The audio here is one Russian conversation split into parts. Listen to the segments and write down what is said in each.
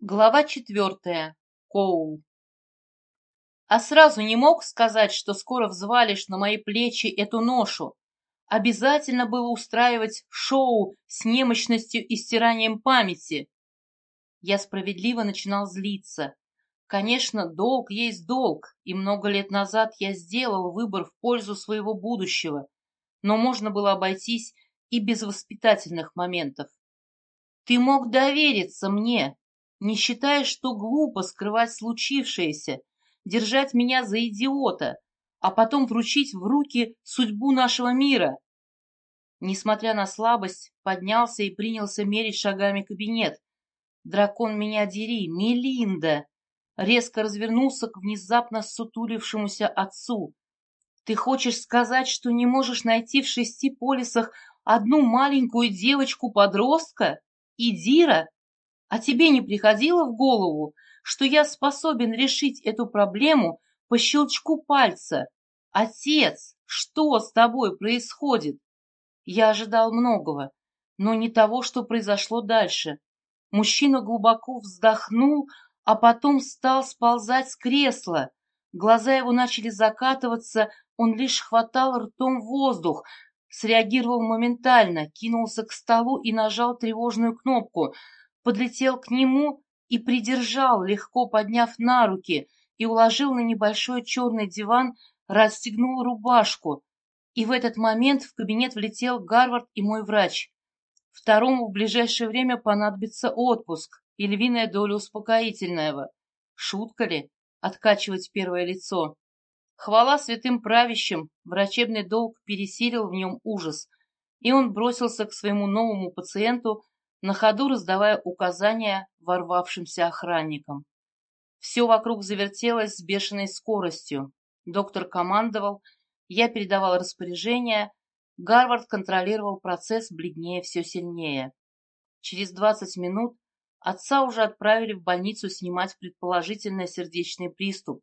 Глава четвертая. Коул. А сразу не мог сказать, что скоро взвалишь на мои плечи эту ношу. Обязательно было устраивать шоу с немощностью и стиранием памяти. Я справедливо начинал злиться. Конечно, долг есть долг, и много лет назад я сделал выбор в пользу своего будущего, но можно было обойтись и без воспитательных моментов. Ты мог довериться мне, не считая, что глупо скрывать случившееся, держать меня за идиота, а потом вручить в руки судьбу нашего мира. Несмотря на слабость, поднялся и принялся мерить шагами кабинет. Дракон меня дери, Мелинда! Резко развернулся к внезапно сутулившемуся отцу. Ты хочешь сказать, что не можешь найти в шести полисах одну маленькую девочку-подростка? Идира? А тебе не приходило в голову, что я способен решить эту проблему по щелчку пальца? Отец, что с тобой происходит? Я ожидал многого, но не того, что произошло дальше. Мужчина глубоко вздохнул, а потом стал сползать с кресла. Глаза его начали закатываться, он лишь хватал ртом воздух, среагировал моментально, кинулся к столу и нажал тревожную кнопку — подлетел к нему и придержал, легко подняв на руки, и уложил на небольшой черный диван, расстегнул рубашку. И в этот момент в кабинет влетел Гарвард и мой врач. Второму в ближайшее время понадобится отпуск и львиная доля успокоительного. Шутка ли? Откачивать первое лицо. Хвала святым правящим, врачебный долг пересилил в нем ужас, и он бросился к своему новому пациенту, на ходу раздавая указания ворвавшимся охранникам. Все вокруг завертелось с бешеной скоростью. Доктор командовал, я передавал распоряжения, Гарвард контролировал процесс бледнее все сильнее. Через двадцать минут отца уже отправили в больницу снимать предположительно сердечный приступ,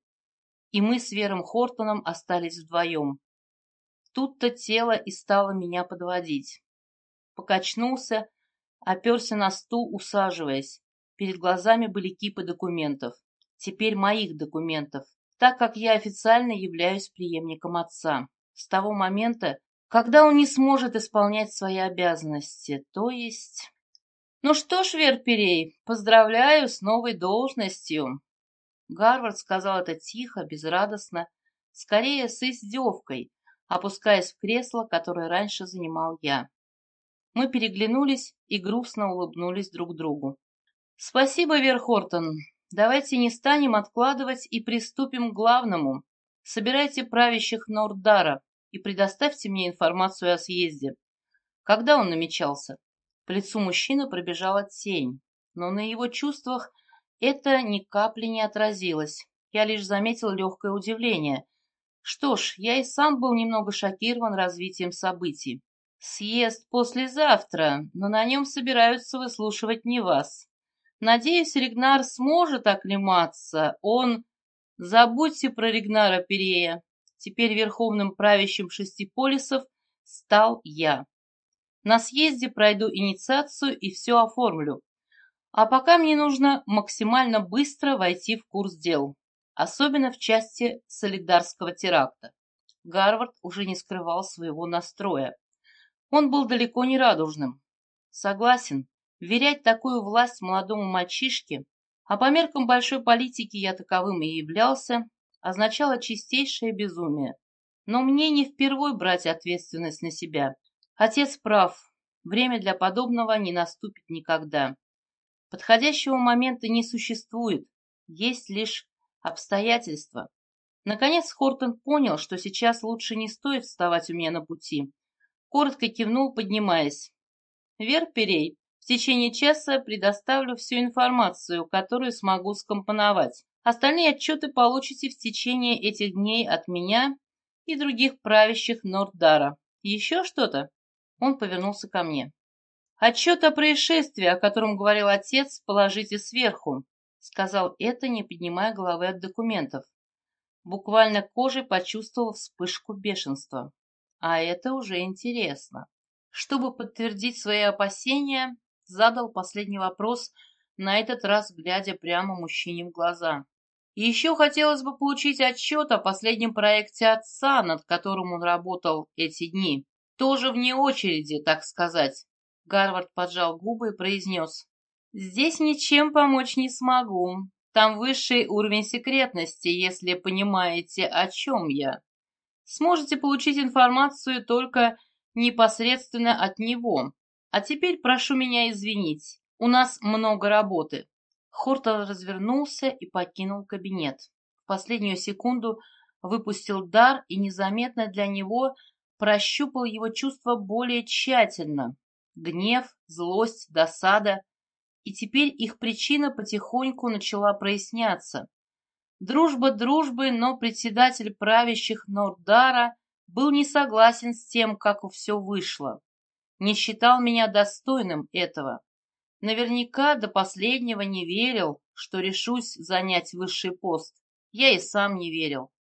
и мы с Вером Хортоном остались вдвоем. Тут-то тело и стало меня подводить. Покачнулся, Оперся на стул, усаживаясь. Перед глазами были кипы документов. Теперь моих документов, так как я официально являюсь преемником отца. С того момента, когда он не сможет исполнять свои обязанности, то есть... Ну что ж, Верперей, поздравляю с новой должностью. Гарвард сказал это тихо, безрадостно, скорее с издевкой, опускаясь в кресло, которое раньше занимал я. Мы переглянулись и грустно улыбнулись друг другу. «Спасибо, Верхортон. Давайте не станем откладывать и приступим к главному. Собирайте правящих Нордара и предоставьте мне информацию о съезде. Когда он намечался?» По лицу мужчины пробежала тень, но на его чувствах это ни капли не отразилось. Я лишь заметил легкое удивление. Что ж, я и сам был немного шокирован развитием событий. Съезд послезавтра, но на нем собираются выслушивать не вас. Надеюсь, Ригнар сможет оклематься. Он... Забудьте про Ригнара Перея. Теперь верховным правящим шести полисов стал я. На съезде пройду инициацию и все оформлю. А пока мне нужно максимально быстро войти в курс дел, особенно в части солидарского теракта. Гарвард уже не скрывал своего настроя. Он был далеко не радужным. Согласен, верять такую власть молодому мальчишке, а по меркам большой политики я таковым и являлся, означало чистейшее безумие. Но мне не впервой брать ответственность на себя. Отец прав, время для подобного не наступит никогда. Подходящего момента не существует, есть лишь обстоятельства. Наконец Хортон понял, что сейчас лучше не стоит вставать у меня на пути, коротко кивнул, поднимаясь. Верперей, в течение часа предоставлю всю информацию, которую смогу скомпоновать. Остальные отчеты получите в течение этих дней от меня и других правящих Нордара. Еще что-то?» Он повернулся ко мне. «Отчет о происшествии, о котором говорил отец, положите сверху», сказал это, не поднимая головы от документов. Буквально кожей почувствовал вспышку бешенства. А это уже интересно. Чтобы подтвердить свои опасения, задал последний вопрос, на этот раз глядя прямо мужчине в глаза. Еще хотелось бы получить отчет о последнем проекте отца, над которым он работал эти дни. Тоже вне очереди, так сказать. Гарвард поджал губы и произнес. Здесь ничем помочь не смогу. Там высший уровень секретности, если понимаете, о чем я. Сможете получить информацию только непосредственно от него. А теперь прошу меня извинить. У нас много работы. Хортон развернулся и покинул кабинет. В последнюю секунду выпустил дар и незаметно для него прощупал его чувства более тщательно. Гнев, злость, досада. И теперь их причина потихоньку начала проясняться. Дружба дружбы, но председатель правящих Нордара был не согласен с тем, как все вышло. Не считал меня достойным этого. Наверняка до последнего не верил, что решусь занять высший пост. Я и сам не верил.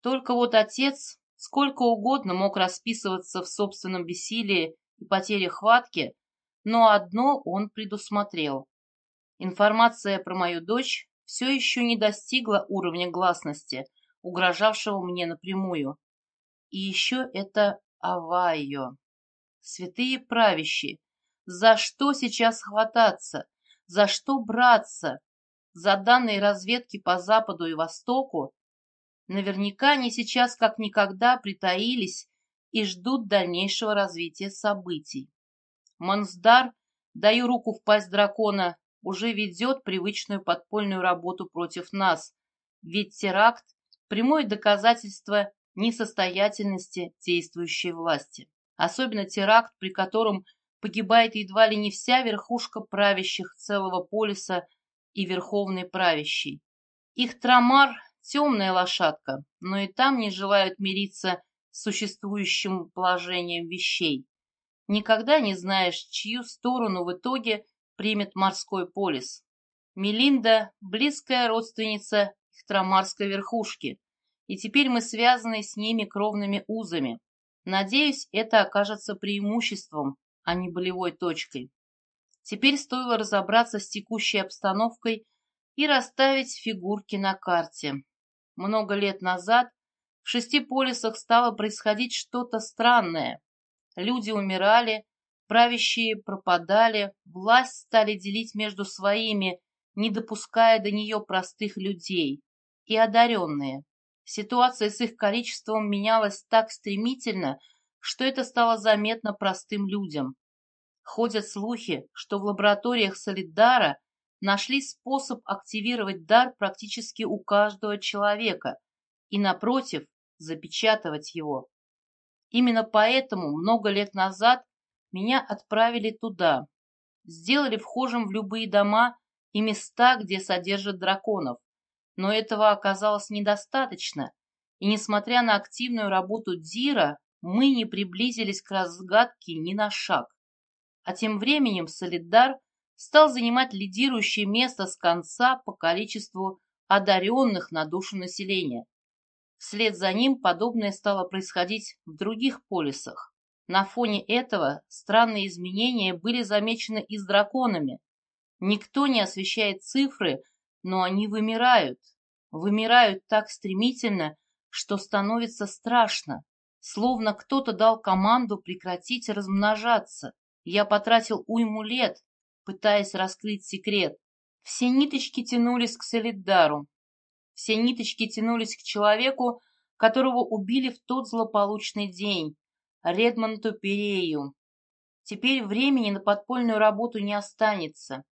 Только вот отец сколько угодно мог расписываться в собственном бессилии и потере хватки, но одно он предусмотрел. Информация про мою дочь все еще не достигла уровня гласности, угрожавшего мне напрямую. И еще это Авайо. Святые правящие, за что сейчас хвататься? За что браться? За данные разведки по Западу и Востоку? Наверняка они сейчас как никогда притаились и ждут дальнейшего развития событий. Монсдар, даю руку в пасть дракона, уже ведет привычную подпольную работу против нас, ведь теракт – прямое доказательство несостоятельности действующей власти. Особенно теракт, при котором погибает едва ли не вся верхушка правящих целого полиса и верховный правящий. Их трамар – темная лошадка, но и там не желают мириться с существующим положением вещей. Никогда не знаешь, чью сторону в итоге примет морской полис. Мелинда – близкая родственница их трамарской верхушки, и теперь мы связаны с ними кровными узами. Надеюсь, это окажется преимуществом а не болевой точкой. Теперь стоило разобраться с текущей обстановкой и расставить фигурки на карте. Много лет назад в шести полисах стало происходить что-то странное. Люди умирали, правящие пропадали, власть стали делить между своими, не допуская до нее простых людей, и одаренные. Ситуация с их количеством менялась так стремительно, что это стало заметно простым людям. Ходят слухи, что в лабораториях Солидара нашли способ активировать дар практически у каждого человека и, напротив, запечатывать его. Именно поэтому много лет назад меня отправили туда, сделали вхожим в любые дома и места, где содержат драконов. Но этого оказалось недостаточно, и несмотря на активную работу Дира, мы не приблизились к разгадке ни на шаг. А тем временем Солидар стал занимать лидирующее место с конца по количеству одаренных на душу населения. Вслед за ним подобное стало происходить в других полисах. На фоне этого странные изменения были замечены и с драконами. Никто не освещает цифры, но они вымирают. Вымирают так стремительно, что становится страшно. Словно кто-то дал команду прекратить размножаться. Я потратил уйму лет, пытаясь раскрыть секрет. Все ниточки тянулись к Солидару. Все ниточки тянулись к человеку, которого убили в тот злополучный день, Редмонту Перею. Теперь времени на подпольную работу не останется.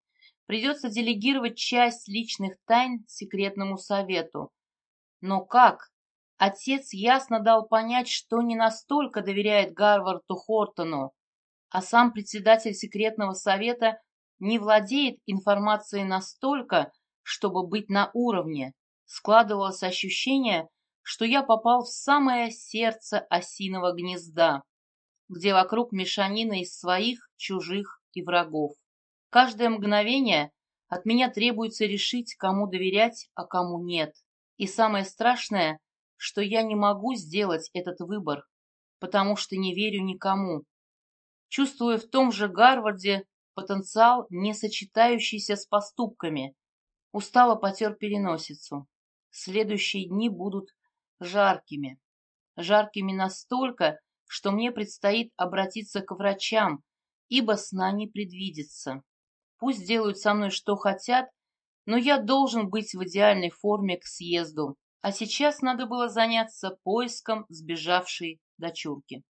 Придется делегировать часть личных тайн секретному совету. Но как? Отец ясно дал понять, что не настолько доверяет Гарварду Хортону, а сам председатель секретного совета не владеет информацией настолько, чтобы быть на уровне. Складывалось ощущение, что я попал в самое сердце осиного гнезда, где вокруг мешанина из своих, чужих и врагов. Каждое мгновение от меня требуется решить, кому доверять, а кому нет. И самое страшное – что я не могу сделать этот выбор, потому что не верю никому. Чувствую в том же Гарварде потенциал, не сочетающийся с поступками. Устало потер переносицу. Следующие дни будут жаркими. Жаркими настолько, что мне предстоит обратиться к врачам, ибо сна не предвидится. Пусть делают со мной что хотят, но я должен быть в идеальной форме к съезду. А сейчас надо было заняться поиском сбежавшей дочурки.